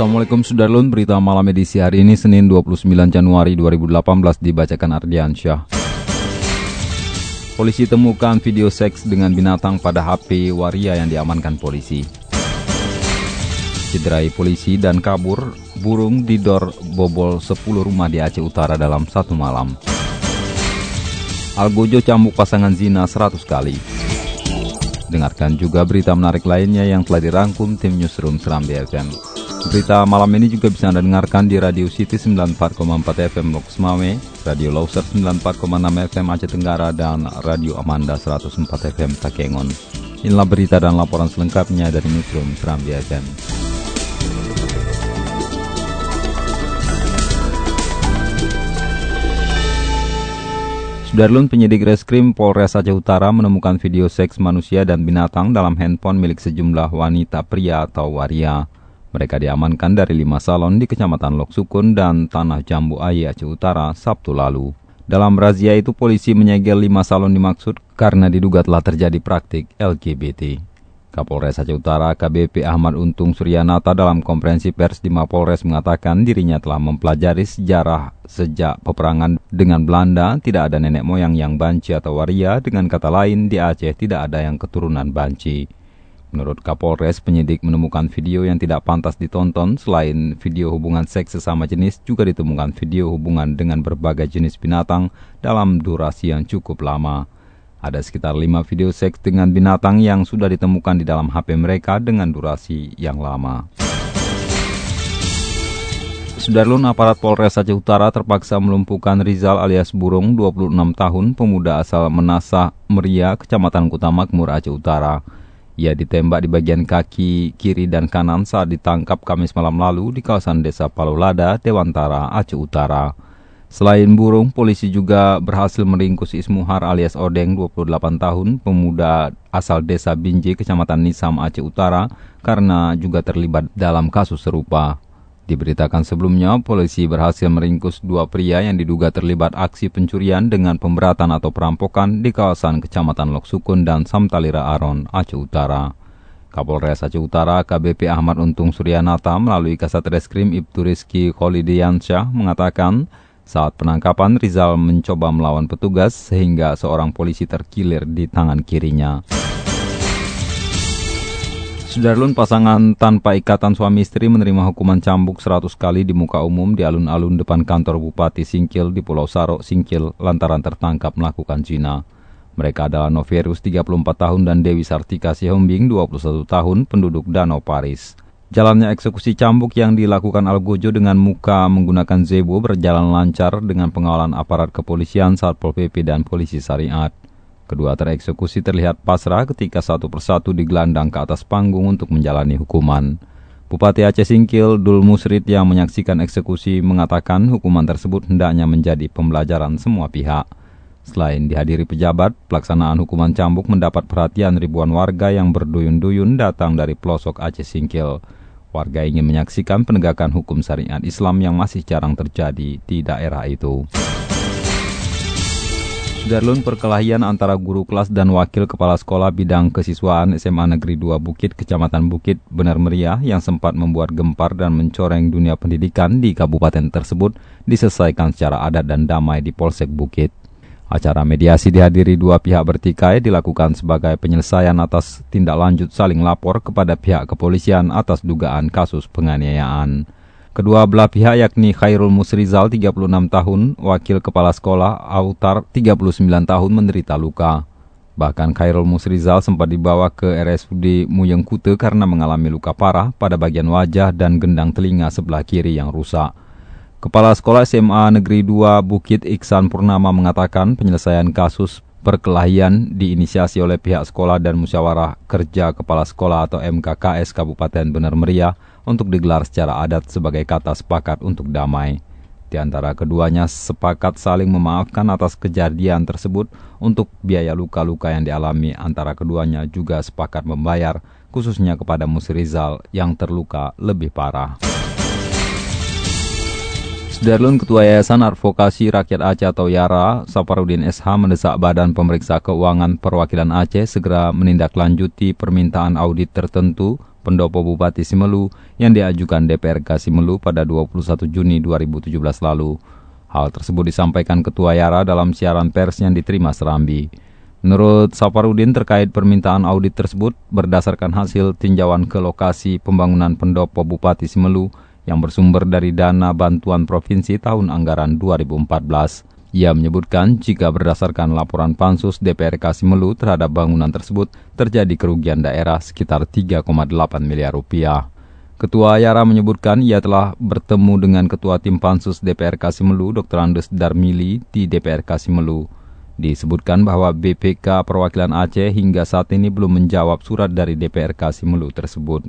Assalamualaikum Sudarlun, berita malam edisi hari ini Senin 29 Januari 2018 dibacakan Ardiansyah. Polisi temukan video seks dengan binatang pada HP waria yang diamankan polisi. Cederai polisi dan kabur, burung didor bobol 10 rumah di Aceh Utara dalam satu malam. Algojo cambuk pasangan zina 100 kali. Dengarkan juga berita menarik lainnya yang telah dirangkum tim Newsroom Seram BFM. Berita malam ini juga bisa Anda dengarkan di Radio City 94,4 FM Lokus Mame, Radio Loser 94,6 FM Aceh Tenggara, dan Radio Amanda 104 FM Takengon. Inilah berita dan laporan selengkapnya dari Newsroom Serambi FM. Sudarlun penyidik reskrim Polres Aceh Utara menemukan video seks manusia dan binatang dalam handphone milik sejumlah wanita pria atau waria. Mereka diamankan dari lima salon di Kecamatan Lok Sukun dan Tanah Jambu Aye Aceh Utara Sabtu lalu. Dalam razia itu polisi menyegel lima salon dimaksud karena diduga telah terjadi praktik LGBT. Kapolres Aceh Utara KBP Ahmad Untung Suryanata dalam konferensi pers di Mapolres mengatakan dirinya telah mempelajari sejarah sejak peperangan dengan Belanda tidak ada nenek moyang yang banci atau waria dengan kata lain di Aceh tidak ada yang keturunan banci. Menurut Kapolres, penyidik menemukan video yang tidak pantas ditonton. Selain video hubungan seks sesama jenis, juga ditemukan video hubungan dengan berbagai jenis binatang dalam durasi yang cukup lama. Ada sekitar 5 video seks dengan binatang yang sudah ditemukan di dalam HP mereka dengan durasi yang lama. Sudarlun aparat Polres Aceh Utara terpaksa melumpuhkan Rizal alias Burung 26 tahun pemuda asal Menasah Meria, Kecamatan Kuta Makmur Aceh Utara. Ia ditembak di bagian kaki kiri dan kanan saat ditangkap Kamis malam lalu di kawasan desa Palulada, Dewantara, Aceh Utara. Selain burung, polisi juga berhasil meringkus Ismuhar alias Odeng 28 tahun, pemuda asal desa Binji, kecamatan Nisam, Aceh Utara, karena juga terlibat dalam kasus serupa. Diberitakan sebelumnya, polisi berhasil meringkus dua pria yang diduga terlibat aksi pencurian dengan pemberatan atau perampokan di kawasan Kecamatan Loksukun dan Samtalira Aron, Aceh Utara. Kapolres Aceh Utara KBP Ahmad Untung Suryanata melalui Kasat Reskrim Ibtu Rizky Kholidiansyah mengatakan saat penangkapan Rizal mencoba melawan petugas sehingga seorang polisi terkilir di tangan kirinya. Sudarlun pasangan tanpa ikatan suami istri menerima hukuman cambuk 100 kali di muka umum di alun-alun depan kantor Bupati Singkil di Pulau Sarok, Singkil lantaran tertangkap melakukan zina. Mereka adalah Noverus 34 tahun dan Dewi Sartika Sihombing 21 tahun penduduk Danau Paris. Jalannya eksekusi cambuk yang dilakukan Algojo dengan muka menggunakan zebo berjalan lancar dengan pengawalan aparat kepolisian Satpol PP dan polisi syariat. Kedua tereksekusi terlihat pasrah ketika satu persatu digelandang ke atas panggung untuk menjalani hukuman. Bupati Aceh Singkil, Dul Musrid yang menyaksikan eksekusi mengatakan hukuman tersebut hendaknya menjadi pembelajaran semua pihak. Selain dihadiri pejabat, pelaksanaan hukuman cambuk mendapat perhatian ribuan warga yang berduyun-duyun datang dari pelosok Aceh Singkil. Warga ingin menyaksikan penegakan hukum syariat Islam yang masih jarang terjadi di daerah itu. Darlun perkelahian antara guru kelas dan wakil kepala sekolah bidang kesiswaan SMA Negeri 2 Bukit, Kecamatan Bukit, Benar Meriah yang sempat membuat gempar dan mencoreng dunia pendidikan di kabupaten tersebut diselesaikan secara adat dan damai di Polsek Bukit. Acara mediasi dihadiri dua pihak bertikai dilakukan sebagai penyelesaian atas tindak lanjut saling lapor kepada pihak kepolisian atas dugaan kasus penganiayaan. Kedua belah pihak yakni Khairul Musrizal 36 tahun, wakil kepala sekolah Autar 39 tahun menderita luka. Bahkan Khairul Musrizal sempat dibawa ke RSUD Muyengkute karena mengalami luka parah pada bagian wajah dan gendang telinga sebelah kiri yang rusak. Kepala Sekolah SMA Negeri 2 Bukit Iksan Purnama mengatakan penyelesaian kasus Perkelahian diinisiasi oleh pihak sekolah dan musyawarah kerja kepala sekolah atau MKKS Kabupaten Benar Meriah untuk digelar secara adat sebagai kata sepakat untuk damai. Di antara keduanya sepakat saling memaafkan atas kejadian tersebut untuk biaya luka-luka yang dialami antara keduanya juga sepakat membayar khususnya kepada Musrizal yang terluka lebih parah. Sudarlun Ketua Yayasan Advokasi Rakyat Aceh atau YARA, Saparudin SH mendesak Badan Pemeriksa Keuangan Perwakilan Aceh segera menindaklanjuti permintaan audit tertentu pendopo Bupati Simelu yang diajukan DPRK Simelu pada 21 Juni 2017 lalu. Hal tersebut disampaikan Ketua YARA dalam siaran pers yang diterima Serambi. Menurut Saparudin terkait permintaan audit tersebut berdasarkan hasil tinjauan ke lokasi pembangunan pendopo Bupati Simelu, yang bersumber dari dana bantuan provinsi tahun anggaran 2014. Ia menyebutkan jika berdasarkan laporan Pansus DPRK Simelu terhadap bangunan tersebut terjadi kerugian daerah sekitar 3,8 miliar rupiah. Ketua Yara menyebutkan ia telah bertemu dengan Ketua Tim Pansus DPRK Simelu Dr. Andes Darmili di DPRK Simelu. Disebutkan bahwa BPK Perwakilan Aceh hingga saat ini belum menjawab surat dari DPRK Simelu tersebut.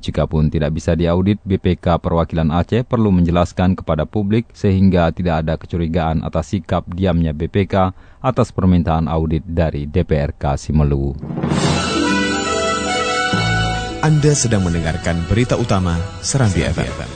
Jikapun tidak bisa diaudit, BPK Perwakilan Aceh perlu menjelaskan kepada publik sehingga tidak ada kecurigaan atas sikap diamnya BPK atas permintaan audit dari DPRK Simelu. Anda sedang mendengarkan berita utama Serambi FM.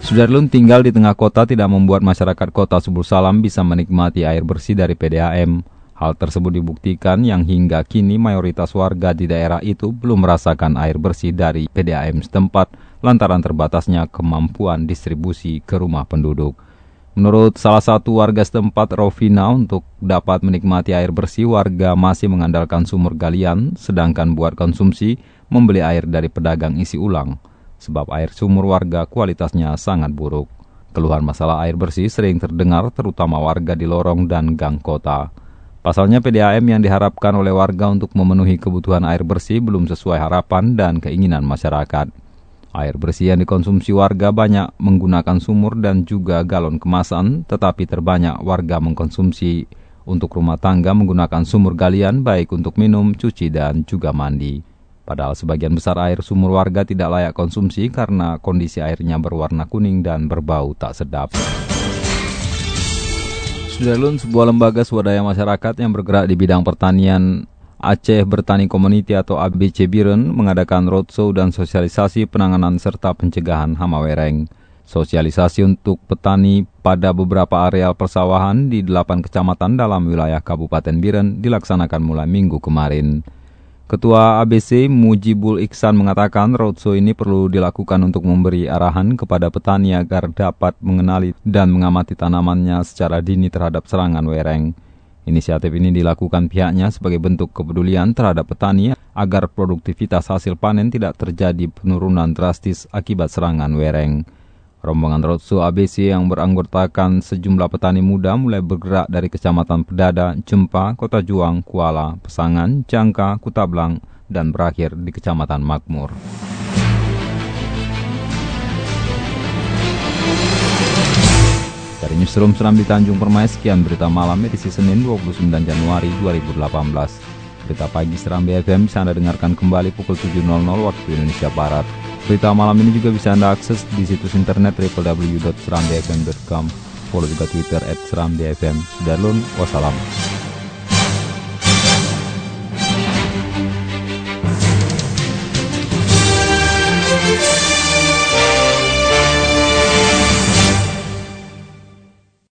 Sudarlun tinggal di tengah kota tidak membuat masyarakat kota Subul Salam bisa menikmati air bersih dari PDAM. Hal tersebut dibuktikan yang hingga kini mayoritas warga di daerah itu belum merasakan air bersih dari PDAM setempat lantaran terbatasnya kemampuan distribusi ke rumah penduduk. Menurut salah satu warga setempat, Rovina, untuk dapat menikmati air bersih, warga masih mengandalkan sumur galian, sedangkan buat konsumsi, membeli air dari pedagang isi ulang. Sebab air sumur warga kualitasnya sangat buruk. Keluhan masalah air bersih sering terdengar terutama warga di lorong dan gang kota. Pasalnya PDAM yang diharapkan oleh warga untuk memenuhi kebutuhan air bersih belum sesuai harapan dan keinginan masyarakat. Air bersih yang dikonsumsi warga banyak menggunakan sumur dan juga galon kemasan, tetapi terbanyak warga mengkonsumsi untuk rumah tangga menggunakan sumur galian baik untuk minum, cuci, dan juga mandi. Padahal sebagian besar air sumur warga tidak layak konsumsi karena kondisi airnya berwarna kuning dan berbau tak sedap. Sudarlun, sebuah lembaga swadaya masyarakat yang bergerak di bidang pertanian Aceh Bertani Community atau ABC Biren mengadakan roadshow dan sosialisasi penanganan serta pencegahan hama wereng. Sosialisasi untuk petani pada beberapa areal persawahan di delapan kecamatan dalam wilayah Kabupaten Biren dilaksanakan mulai minggu kemarin. Ketua ABC Mujibul Iksan mengatakan roadshow ini perlu dilakukan untuk memberi arahan kepada petani agar dapat mengenali dan mengamati tanamannya secara dini terhadap serangan wereng. Inisiatif ini dilakukan pihaknya sebagai bentuk kepedulian terhadap petani agar produktivitas hasil panen tidak terjadi penurunan drastis akibat serangan wereng. Rombongan roadshow ABC yang beranggotakan sejumlah petani muda mulai bergerak dari Kecamatan Pedada, Jempa, Kota Juang, Kuala, Pesangan, Jangka, Kutablang, dan berakhir di Kecamatan Makmur. Dari Newsroom Serambi Tanjung Permai, sekian berita malam edisi Senin 29 Januari 2018. Berita pagi Serambi FM bisa Anda dengarkan kembali pukul 7.00 waktu Indonesia Barat. Berita malam ini juga bisa Anda akses di situs internet www.serambifm.com. Follow juga Twitter at serambifm. Sudah wassalam.